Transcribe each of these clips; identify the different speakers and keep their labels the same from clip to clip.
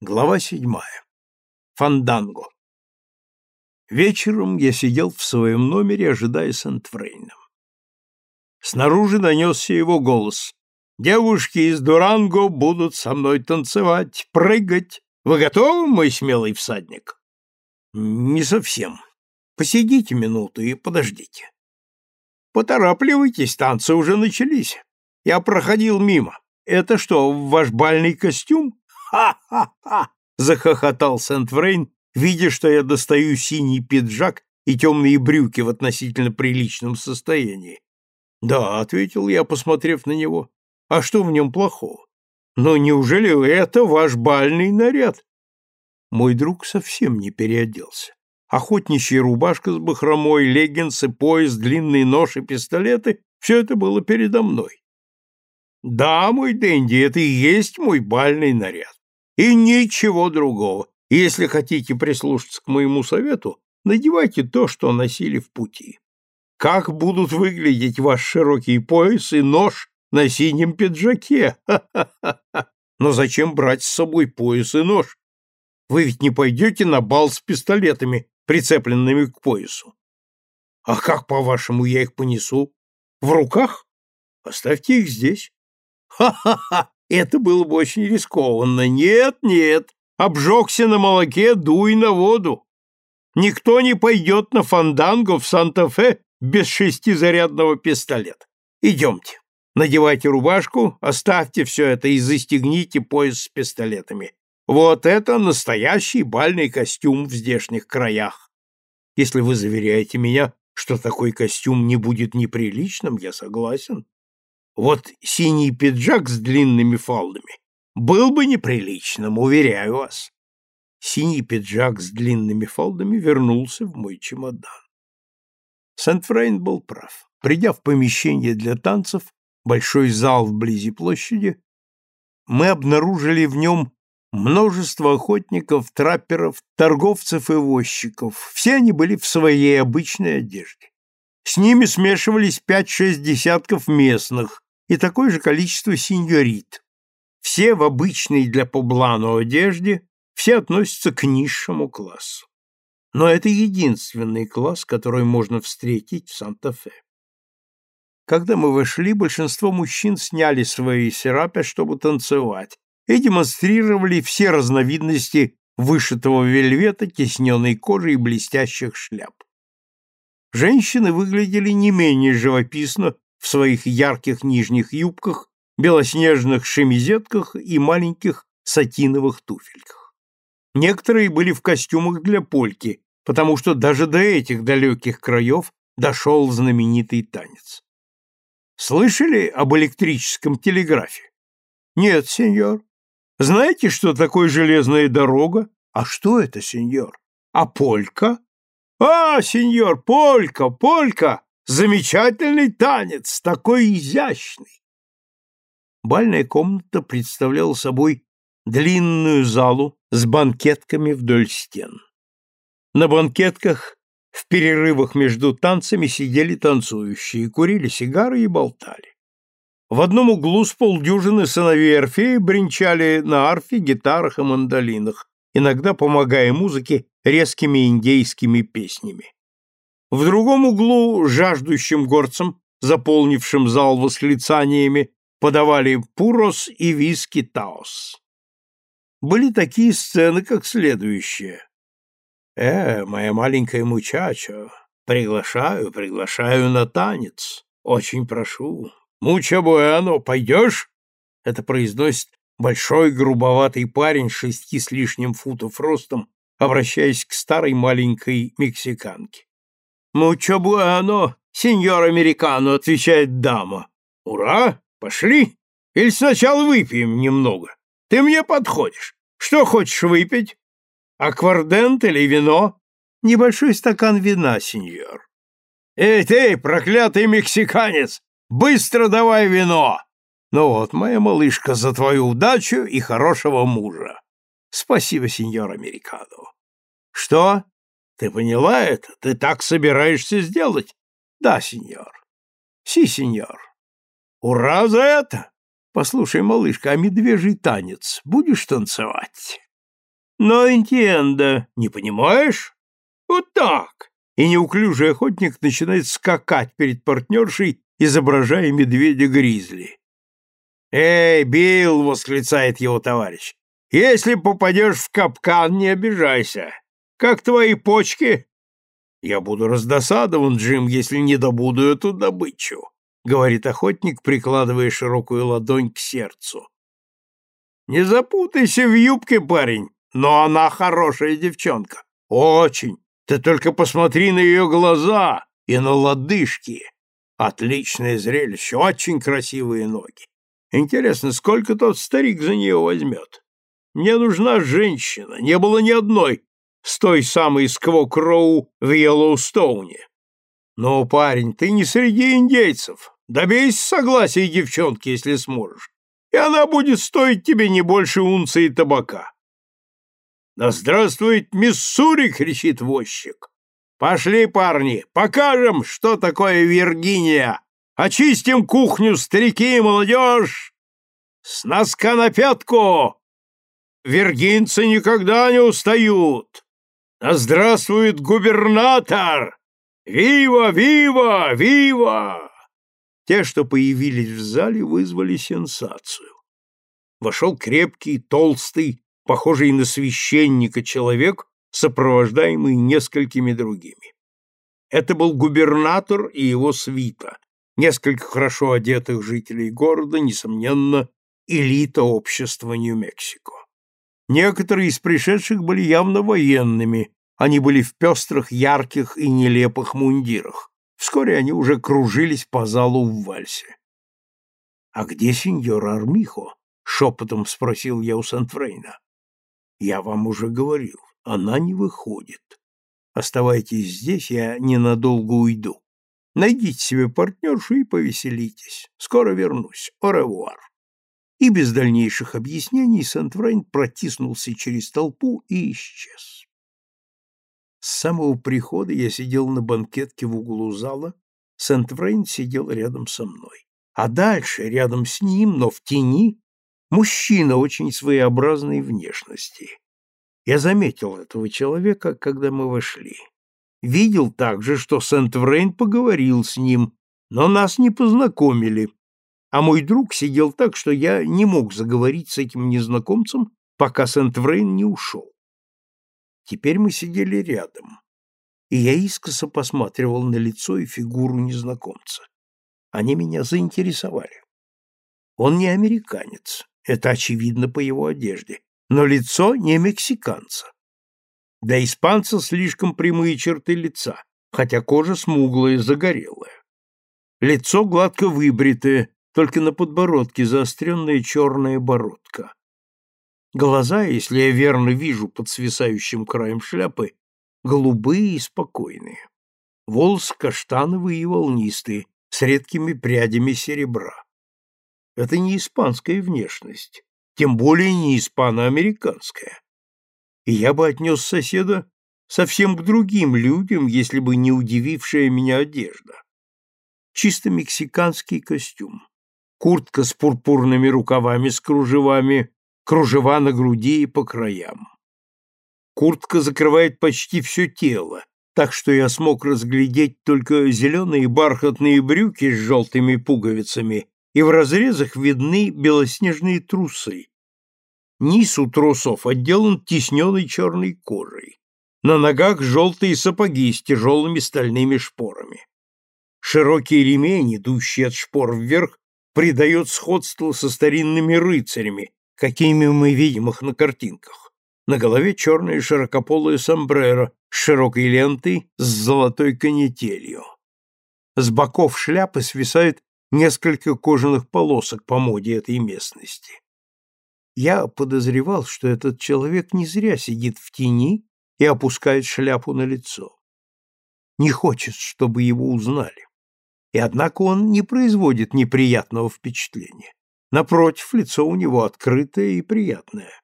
Speaker 1: Глава седьмая. Фанданго. Вечером я сидел в своем номере, ожидая Сент-Фрейна. Снаружи донесся его голос. «Девушки из Дуранго будут со мной танцевать, прыгать. Вы готовы, мой смелый всадник?» «Не совсем. Посидите минуту и подождите». «Поторапливайтесь, танцы уже начались. Я проходил мимо. Это что, ваш бальный костюм?» «Ха-ха-ха!» — захохотал Сент-Фрейн, видя, что я достаю синий пиджак и темные брюки в относительно приличном состоянии. «Да», — ответил я, посмотрев на него, — «а что в нем плохого? Но неужели это ваш бальный наряд?» Мой друг совсем не переоделся. Охотничья рубашка с бахромой, леггинсы, пояс, длинный нож и пистолеты — все это было передо мной. «Да, мой Дэнди, это и есть мой бальный наряд. И ничего другого. Если хотите прислушаться к моему совету, надевайте то, что носили в пути. Как будут выглядеть ваш широкий пояс и нож на синем пиджаке? Но зачем брать с собой пояс и нож? Вы ведь не пойдете на бал с пистолетами, прицепленными к поясу. А как, по-вашему, я их понесу? В руках? Оставьте их здесь. Ха-ха-ха! Это было бы очень рискованно. Нет, нет, обжегся на молоке, дуй на воду. Никто не пойдет на фанданго в Санта-Фе без шестизарядного пистолета. Идемте. Надевайте рубашку, оставьте все это и застегните пояс с пистолетами. Вот это настоящий бальный костюм в здешних краях. Если вы заверяете меня, что такой костюм не будет неприличным, я согласен. Вот синий пиджак с длинными фалдами был бы неприличным, уверяю вас. Синий пиджак с длинными фалдами вернулся в мой чемодан. Сент-Фрейн был прав. Придя в помещение для танцев, большой зал вблизи площади, мы обнаружили в нем множество охотников, трапперов, торговцев и возчиков. Все они были в своей обычной одежде. С ними смешивались пять-шесть десятков местных, и такое же количество сеньорит. Все в обычной для Поблану одежде, все относятся к низшему классу. Но это единственный класс, который можно встретить в Санта-Фе. Когда мы вошли, большинство мужчин сняли свои серапи, чтобы танцевать, и демонстрировали все разновидности вышитого вельвета, тесненной кожи и блестящих шляп. Женщины выглядели не менее живописно в своих ярких нижних юбках, белоснежных шемизетках и маленьких сатиновых туфельках. Некоторые были в костюмах для польки, потому что даже до этих далеких краев дошел знаменитый танец. Слышали об электрическом телеграфе? Нет, сеньор. Знаете, что такое железная дорога? А что это, сеньор? А полька? А, сеньор, полька, полька! Замечательный танец, такой изящный. Бальная комната представляла собой длинную залу с банкетками вдоль стен. На банкетках в перерывах между танцами сидели танцующие, курили сигары и болтали. В одном углу с полдюжины сыновей Орфея бренчали на арфе, гитарах и мандолинах, иногда помогая музыке резкими индейскими песнями. В другом углу жаждущим горцам, заполнившим зал восклицаниями, подавали пурос и виски таос. Были такие сцены, как следующие. «Э, моя маленькая мучача, приглашаю, приглашаю на танец. Очень прошу. Муча буэно, пойдешь?» Это произносит большой грубоватый парень шести с лишним футов ростом, обращаясь к старой маленькой мексиканке. «Мучо буэно, сеньор американо», — отвечает дама. «Ура! Пошли! Или сначала выпьем немного? Ты мне подходишь. Что хочешь выпить? Аквардент или вино?» «Небольшой стакан вина, сеньор». «Эй, ты, проклятый мексиканец! Быстро давай вино!» «Ну вот, моя малышка, за твою удачу и хорошего мужа!» «Спасибо, сеньор американо». «Что? Ты поняла это? Ты так собираешься сделать? Да, сеньор. Си, сеньор. Ура за это! Послушай, малышка, а медвежий танец будешь танцевать? Но интенда, не понимаешь? Вот так. И неуклюжий охотник начинает скакать перед партнершей, изображая медведя-гризли. «Эй, Билл!» — восклицает его товарищ. «Если попадешь в капкан, не обижайся. Как твои почки?» «Я буду раздосадован, Джим, если не добуду эту добычу», — говорит охотник, прикладывая широкую ладонь к сердцу. «Не запутайся в юбке, парень, но она хорошая девчонка. Очень. Ты только посмотри на ее глаза и на лодыжки. Отличное зрелище, очень красивые ноги. Интересно, сколько тот старик за нее возьмет? Мне нужна женщина, не было ни одной с той самой Сквокроу в Йеллоустоуне. Ну, парень, ты не среди индейцев. Добейся согласия девчонки, если сможешь, и она будет стоить тебе не больше унции табака. «Да здравствует Миссури!» — кричит возчик. «Пошли, парни, покажем, что такое Виргиния! Очистим кухню, старики и молодежь! С носка на пятку! Виргинцы никогда не устают! Да здравствует губернатор! Вива, вива, вива!» Те, что появились в зале, вызвали сенсацию. Вошел крепкий, толстый, похожий на священника человек, сопровождаемый несколькими другими. Это был губернатор и его свита, несколько хорошо одетых жителей города, несомненно, элита общества Нью-Мексико. Некоторые из пришедших были явно военными, они были в пестрых, ярких и нелепых мундирах. Вскоре они уже кружились по залу в вальсе. — А где сеньор Армихо? — шепотом спросил я у Сент-Фрейна. Я вам уже говорил, она не выходит. Оставайтесь здесь, я ненадолго уйду. Найдите себе партнершу и повеселитесь. Скоро вернусь. Оревуар. И без дальнейших объяснений Сент-Фрейн протиснулся через толпу и исчез. С самого прихода я сидел на банкетке в углу зала, Сент-Фрейн сидел рядом со мной. А дальше, рядом с ним, но в тени, Мужчина очень своеобразной внешности. Я заметил этого человека, когда мы вошли. Видел также, что Сент-Врейн поговорил с ним, но нас не познакомили, а мой друг сидел так, что я не мог заговорить с этим незнакомцем, пока Сент-Врейн не ушел. Теперь мы сидели рядом, и я искоса посматривал на лицо и фигуру незнакомца. Они меня заинтересовали. Он не американец, это очевидно по его одежде. Но лицо не мексиканца. Для испанца слишком прямые черты лица, хотя кожа смуглая, загорелая. Лицо гладко выбритое, только на подбородке заостренная черная бородка. Глаза, если я верно вижу под свисающим краем шляпы, голубые и спокойные. Волосы каштановые и волнистые, с редкими прядями серебра. Это не испанская внешность, тем более не испано-американская. И я бы отнес соседа совсем к другим людям, если бы не удивившая меня одежда. Чисто мексиканский костюм. Куртка с пурпурными рукавами с кружевами, кружева на груди и по краям. Куртка закрывает почти все тело, так что я смог разглядеть только зеленые бархатные брюки с желтыми пуговицами и в разрезах видны белоснежные трусы. Низ у трусов отделан тисненной черной кожей. На ногах желтые сапоги с тяжелыми стальными шпорами. Широкий ремень, идущий от шпор вверх, придает сходство со старинными рыцарями, какими мы видим их на картинках. На голове черное широкополое сомбреро с широкой лентой с золотой канителью. С боков шляпы свисает несколько кожаных полосок по моде этой местности. Я подозревал, что этот человек не зря сидит в тени и опускает шляпу на лицо. Не хочет, чтобы его узнали. И однако он не производит неприятного впечатления. Напротив, лицо у него открытое и приятное.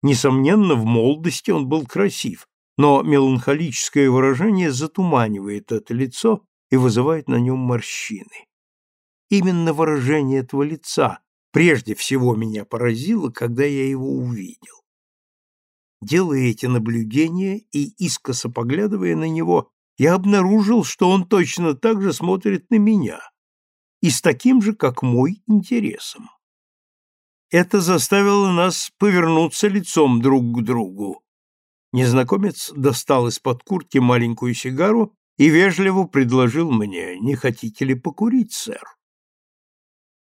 Speaker 1: Несомненно, в молодости он был красив, но меланхолическое выражение затуманивает это лицо и вызывает на нем морщины. Именно выражение этого лица прежде всего меня поразило, когда я его увидел. Делая эти наблюдения и искоса поглядывая на него, я обнаружил, что он точно так же смотрит на меня и с таким же, как мой, интересом. Это заставило нас повернуться лицом друг к другу. Незнакомец достал из-под куртки маленькую сигару и вежливо предложил мне, не хотите ли покурить, сэр?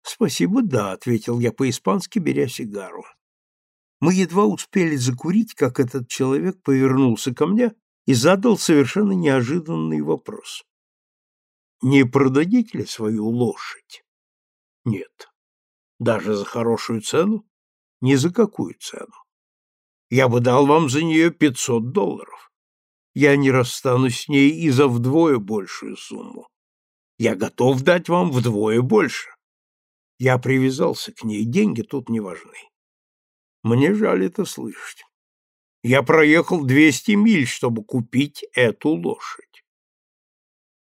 Speaker 1: «Спасибо, да», — ответил я по-испански, беря сигару. Мы едва успели закурить, как этот человек повернулся ко мне и задал совершенно неожиданный вопрос. «Не продадите ли свою лошадь?» «Нет». «Даже за хорошую цену?» «Ни за какую цену. Я бы дал вам за нее пятьсот долларов. Я не расстанусь с ней и за вдвое большую сумму. Я готов дать вам вдвое больше. Я привязался к ней, деньги тут не важны. Мне жаль это слышать. Я проехал 200 миль, чтобы купить эту лошадь.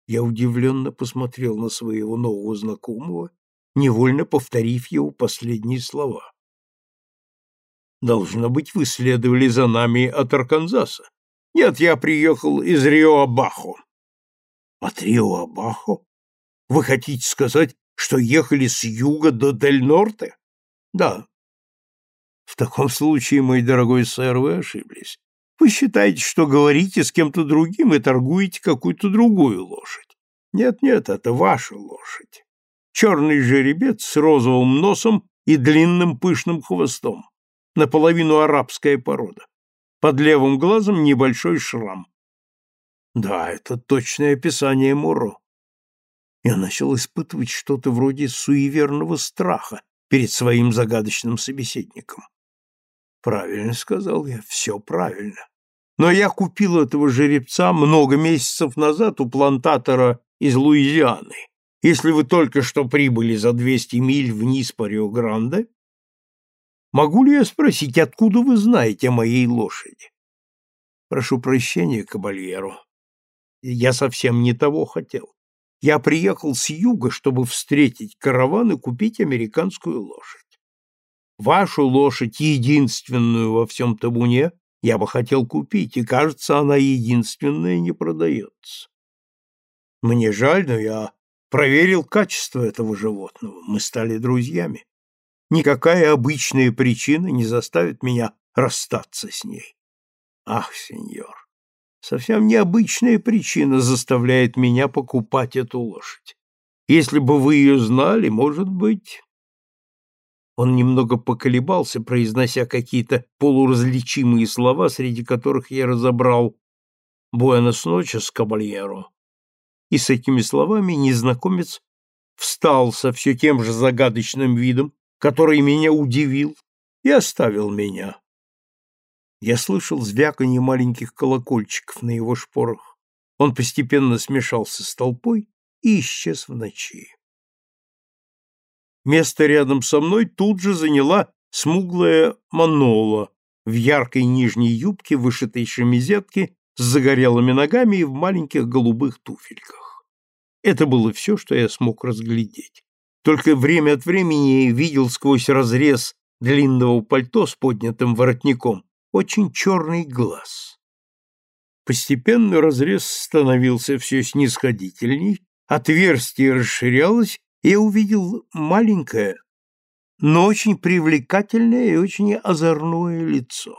Speaker 1: Я удивленно посмотрел на своего нового знакомого, невольно повторив его последние слова. Должно быть, вы следовали за нами от Арканзаса. Нет, я приехал из Рио-Абахо. От Рио-Абахо? Вы хотите сказать, что ехали с юга до Дель-Норте? Да, в таком случае, мой дорогой сэр, вы ошиблись. Вы считаете, что говорите с кем-то другим и торгуете какую-то другую лошадь. Нет-нет, это ваша лошадь. Черный жеребец с розовым носом и длинным пышным хвостом. Наполовину арабская порода. Под левым глазом небольшой шрам. Да, это точное описание Муро. Я начал испытывать что-то вроде суеверного страха перед своим загадочным собеседником. Правильно сказал я, все правильно. Но я купил этого жеребца много месяцев назад у плантатора из Луизианы. Если вы только что прибыли за 200 миль вниз по Рио-Гранде, могу ли я спросить, откуда вы знаете о моей лошади? Прошу прощения, кабальеру. Я совсем не того хотел. Я приехал с юга, чтобы встретить караван и купить американскую лошадь. Вашу лошадь, единственную во всем табуне, я бы хотел купить, и, кажется, она единственная не продается. Мне жаль, но я проверил качество этого животного. Мы стали друзьями. Никакая обычная причина не заставит меня расстаться с ней. Ах, сеньор, совсем необычная причина заставляет меня покупать эту лошадь. Если бы вы ее знали, может быть, он немного поколебался, произнося какие-то полуразличимые слова, среди которых я разобрал «Буэнос ночес, кабальеро». И с этими словами незнакомец встал со все тем же загадочным видом, который меня удивил, и оставил меня. Я слышал звяканье маленьких колокольчиков на его шпорах. Он постепенно смешался с толпой и исчез в ночи. Место рядом со мной тут же заняла смуглая Манола в яркой нижней юбке, вышитой шемизетке, с загорелыми ногами и в маленьких голубых туфельках. Это было все, что я смог разглядеть. Только время от времени видел сквозь разрез длинного пальто с поднятым воротником очень черный глаз. Постепенно разрез становился все снисходительней, отверстие расширялось, я увидел маленькое, но очень привлекательное и очень озорное лицо.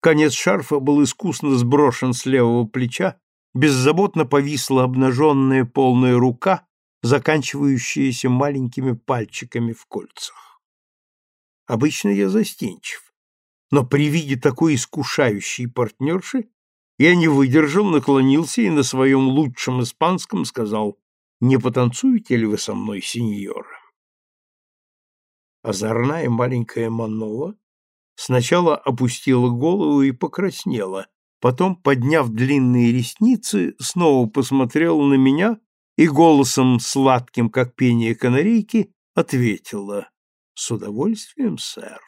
Speaker 1: Конец шарфа был искусно сброшен с левого плеча, беззаботно повисла обнаженная полная рука, заканчивающаяся маленькими пальчиками в кольцах. Обычно я застенчив, но при виде такой искушающей партнерши я не выдержал, наклонился и на своем лучшем испанском сказал не потанцуете ли вы со мной, сеньора? Озорная маленькая Манола сначала опустила голову и покраснела, потом, подняв длинные ресницы, снова посмотрела на меня и голосом сладким, как пение канарейки, ответила «С удовольствием, сэр».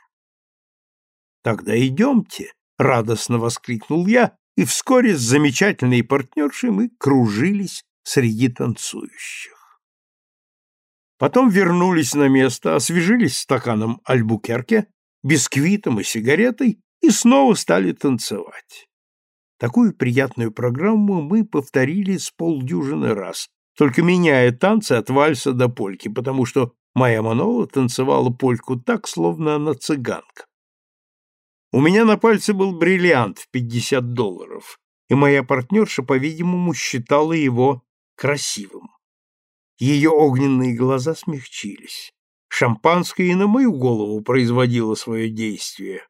Speaker 1: «Тогда идемте», — радостно воскликнул я, и вскоре с замечательной партнершей мы кружились среди танцующих. Потом вернулись на место, освежились стаканом альбукерке, бисквитом и сигаретой и снова стали танцевать. Такую приятную программу мы повторили с полдюжины раз, только меняя танцы от вальса до польки, потому что моя Манола танцевала польку так, словно она цыганка. У меня на пальце был бриллиант в 50 долларов, и моя партнерша, по-видимому, считала его красивым. Ее огненные глаза смягчились. Шампанское и на мою голову производило свое действие.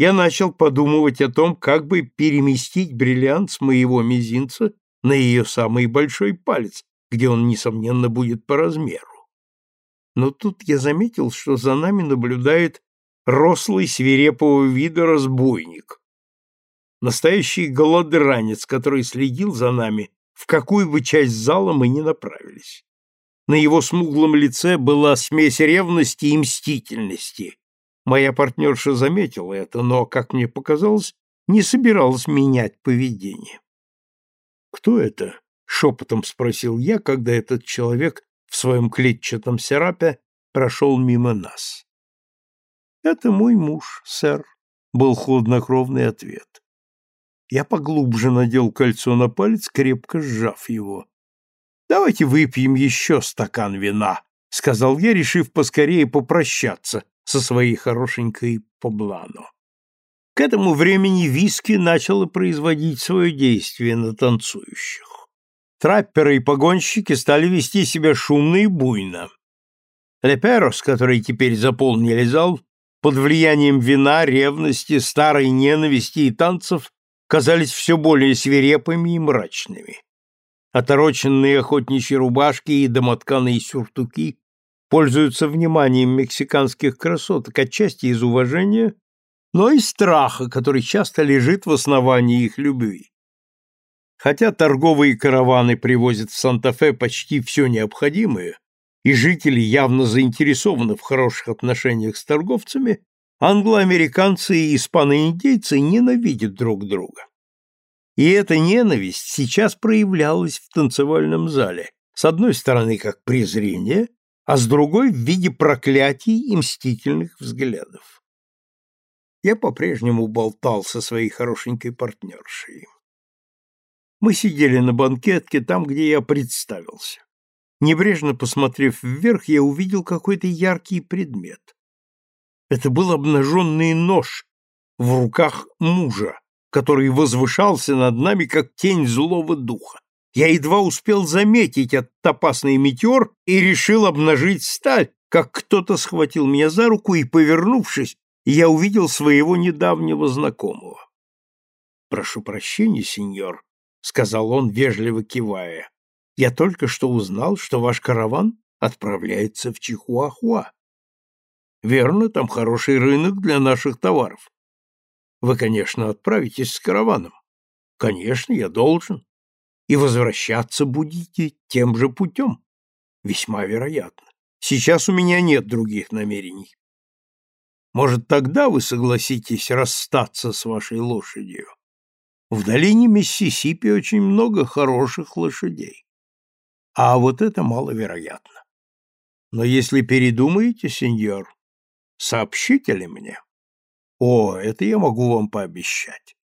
Speaker 1: Я начал подумывать о том, как бы переместить бриллиант с моего мизинца на ее самый большой палец, где он, несомненно, будет по размеру. Но тут я заметил, что за нами наблюдает рослый свирепого вида разбойник. Настоящий голодранец, который следил за нами, в какую бы часть зала мы ни направились. На его смуглом лице была смесь ревности и мстительности. Моя партнерша заметила это, но, как мне показалось, не собиралась менять поведение. «Кто это?» — шепотом спросил я, когда этот человек в своем клетчатом серапе прошел мимо нас. «Это мой муж, сэр», — был хладнокровный ответ. Я поглубже надел кольцо на палец, крепко сжав его. «Давайте выпьем еще стакан вина», — сказал я, решив поскорее попрощаться со своей хорошенькой Поблану. К этому времени виски начало производить свое действие на танцующих. Трапперы и погонщики стали вести себя шумно и буйно. Леперос, которые теперь заполнили зал, под влиянием вина, ревности, старой ненависти и танцев казались все более свирепыми и мрачными. Отороченные охотничьи рубашки и домотканые сюртуки пользуются вниманием мексиканских красоток отчасти из уважения, но и страха, который часто лежит в основании их любви. Хотя торговые караваны привозят в Санта-Фе почти все необходимое, и жители явно заинтересованы в хороших отношениях с торговцами, англоамериканцы и испано-индейцы ненавидят друг друга. И эта ненависть сейчас проявлялась в танцевальном зале, с одной стороны как презрение, а с другой в виде проклятий и мстительных взглядов. Я по-прежнему болтал со своей хорошенькой партнершей. Мы сидели на банкетке там, где я представился. Небрежно посмотрев вверх, я увидел какой-то яркий предмет. Это был обнаженный нож в руках мужа, который возвышался над нами, как тень злого духа. Я едва успел заметить этот опасный метеор и решил обнажить сталь, как кто-то схватил меня за руку и, повернувшись, я увидел своего недавнего знакомого. «Прошу прощения, сеньор», — сказал он, вежливо кивая. «Я только что узнал, что ваш караван отправляется в Чихуахуа. Верно, там хороший рынок для наших товаров. Вы, конечно, отправитесь с караваном. Конечно, я должен. И возвращаться будете тем же путем. Весьма вероятно. Сейчас у меня нет других намерений. Может, тогда вы согласитесь расстаться с вашей лошадью? В долине Миссисипи очень много хороших лошадей. А вот это маловероятно. Но если передумаете, сеньор, сообщите ли мне? О, это я могу вам пообещать.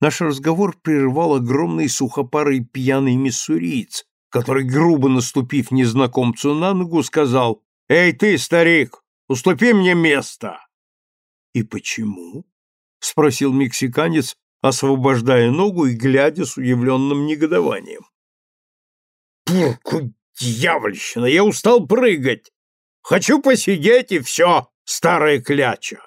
Speaker 1: Наш разговор прервал огромный сухопарый пьяный миссуриец, который, грубо наступив незнакомцу на ногу, сказал «Эй ты, старик, уступи мне место!» «И почему?» — спросил мексиканец, освобождая ногу и глядя с удивленным негодованием. «Пурку, дьявольщина! Я устал прыгать! Хочу посидеть, и все, старая кляча!»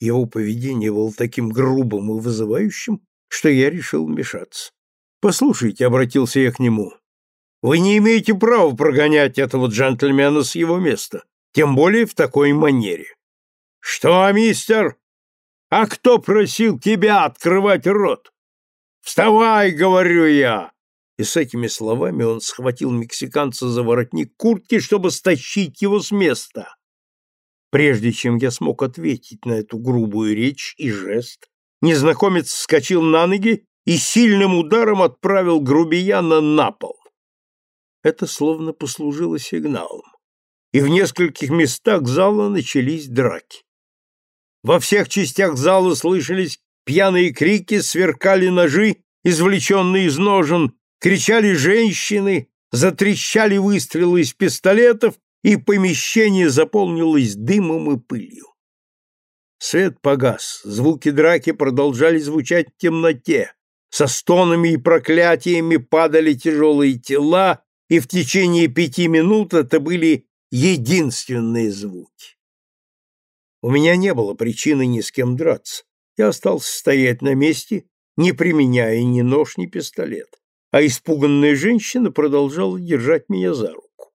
Speaker 1: Его поведение было таким грубым и вызывающим, что я решил вмешаться. «Послушайте», — обратился я к нему, — «вы не имеете права прогонять этого джентльмена с его места, тем более в такой манере». «Что, мистер?» А кто просил тебя открывать рот? Вставай, говорю я. И с этими словами он схватил мексиканца за воротник куртки, чтобы стащить его с места. Прежде чем я смог ответить на эту грубую речь и жест, незнакомец вскочил на ноги и сильным ударом отправил грубияна на пол. Это словно послужило сигналом, и в нескольких местах зала начались драки. Во всех частях зала слышались пьяные крики, сверкали ножи, извлеченные из ножен, кричали женщины, затрещали выстрелы из пистолетов, и помещение заполнилось дымом и пылью. Свет погас, звуки драки продолжали звучать в темноте. Со стонами и проклятиями падали тяжелые тела, и в течение пяти минут это были единственные звуки. У меня не было причины ни с кем драться. Я остался стоять на месте, не применяя ни нож, ни пистолет, а испуганная женщина продолжала держать меня за руку.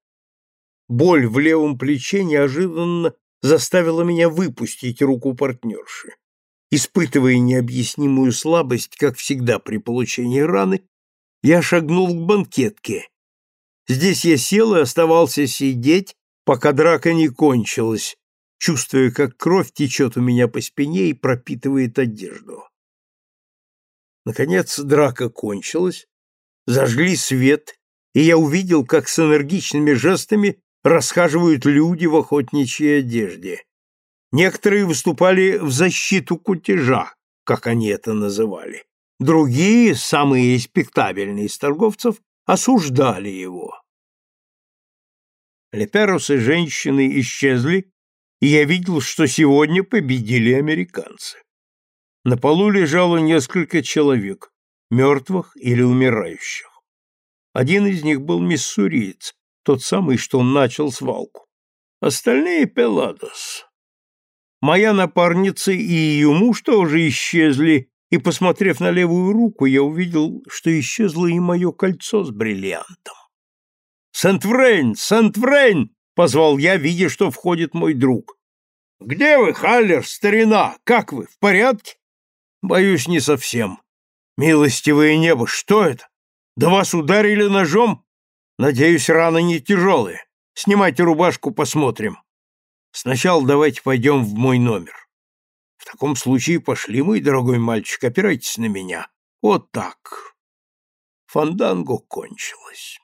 Speaker 1: Боль в левом плече неожиданно заставила меня выпустить руку партнерши. Испытывая необъяснимую слабость, как всегда при получении раны, я шагнул к банкетке. Здесь я сел и оставался сидеть, пока драка не кончилась, чувствуя, как кровь течет у меня по спине и пропитывает одежду. Наконец драка кончилась, зажгли свет, и я увидел, как с энергичными жестами расхаживают люди в охотничьей одежде. Некоторые выступали в защиту кутежа, как они это называли. Другие, самые респектабельные из торговцев, осуждали его. Леперус и женщины исчезли, и я видел, что сегодня победили американцы. На полу лежало несколько человек, мертвых или умирающих. Один из них был миссуриец, тот самый, что начал свалку. Остальные — Пеладос. Моя напарница и ее муж тоже исчезли, и, посмотрев на левую руку, я увидел, что исчезло и мое кольцо с бриллиантом. «Сент-Врейн! Сент-Врейн!» — позвал я, видя, что входит мой друг. «Где вы, Халлер, старина? Как вы, в порядке?» «Боюсь, не совсем. Милостивое небо, что это? Да вас ударили ножом? Надеюсь, раны не тяжелые. Снимайте рубашку, посмотрим. Сначала давайте пойдем в мой номер. В таком случае пошли, мой дорогой мальчик, опирайтесь на меня. Вот так». Фанданго кончилось.